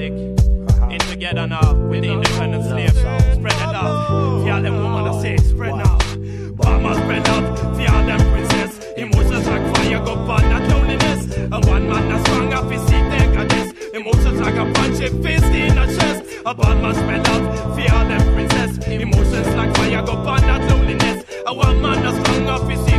nomadic. In together now with the independent slaves. Spread the love. For them woman I say, spread now. Mama spread up. All them princess. Emotions like fire go burn that loneliness. And one man that's strong up his seat there got this. Emotions like a punching fist in the chest. A bad man spread up. All them princess. Emotions like fire go burn that loneliness. And one man that's strong up his seat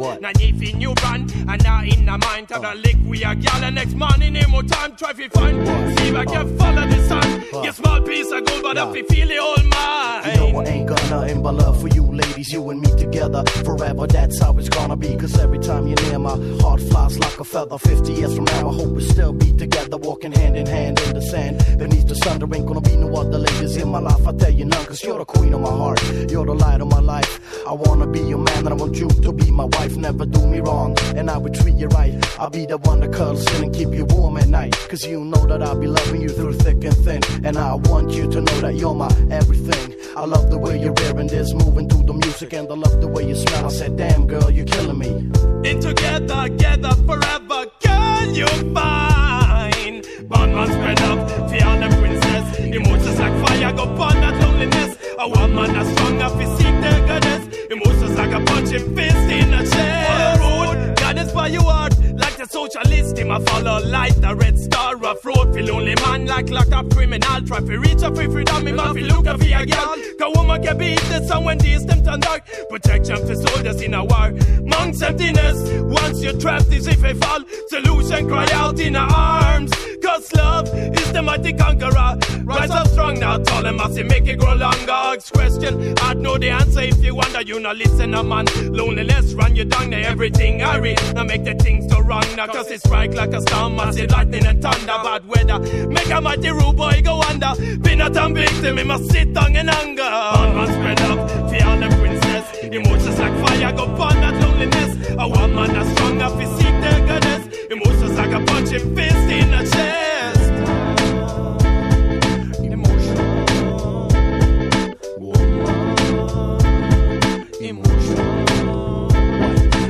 are gone. Now if you run, and now in the mind, to the oh. lick, we are gal, and next morning, in more time, try to find. See if I can follow the sun. Get small piece of gold, but if you feel it all mine. You know I ain't got nothing but love for you, ladies, you and me together forever. That's how it's gonna be. Cause every time you're near, my heart flies like a feather. 50 years from now, I hope we'll still be together, walking hand in hand in the sand. Beneath the sun, there ain't gonna be no other ladies in my life. I tell you none, cause you're the queen of my heart. You're the light of my life. I wanna be your man, and I want you to be my wife. Never do me wrong, and I will treat you right. I'll be the one that cuddles in and keep you warm at night. Cause you know that I'll be loving you through thick and thin. And I want you to know that you're my everything. I love the way you're wearing this, moving through the music, and I love the way you smell. I said, damn girl, you're killing me. In together, together forever, girl, you A woman that's strong enough to seek their goddess. Emotions like a punching fist in the chest. Road, goddess by your heart, like the socialist. Him I follow light, the red star of road. Feel only man like lock up criminal. Try to reach a free freedom, him I feel look for a girl. Cause woman can beat the sun when days them turn dark. Protection for soldiers in a war. Monks emptiness, once you're trapped is if they fall. Solution cry out in our arms. Cause love is the mighty conqueror. Rise up strong now, tall and massive, make it grow longer. Ask question, I'd know the answer if you wonder. You not listen, a man. Loneliness run you down, now everything I read. Now make the things so wrong now, cause it strike like a storm, massive lightning and thunder, bad weather. Make a mighty rude boy go under. Be not a victim, he must sit down in anger. One man spread up, fear the princess. Emotions like fire, go burn that loneliness. A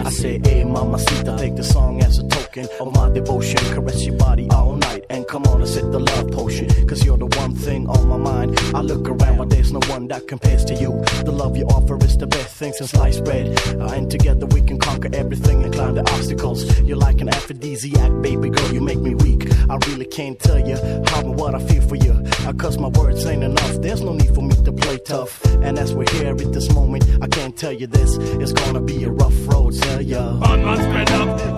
I said, hey, mamacita, take the song as a token of my devotion. Caress your body all night and come on and set the love potion. Cause you're the one thing on my mind. I look around, but there's no one that compares to you. The love you offer is the best thing since sliced bread. Uh, and together we can conquer everything and climb the obstacles. You're like an aphrodisiac, baby girl, you make me weak. I really can't tell you how and what I feel for you. Uh, Cause my words ain't enough. There's no need for me to play tough. And as we're here at this moment, I can't tell you this. It's gonna be a rough road, tell ya. Up,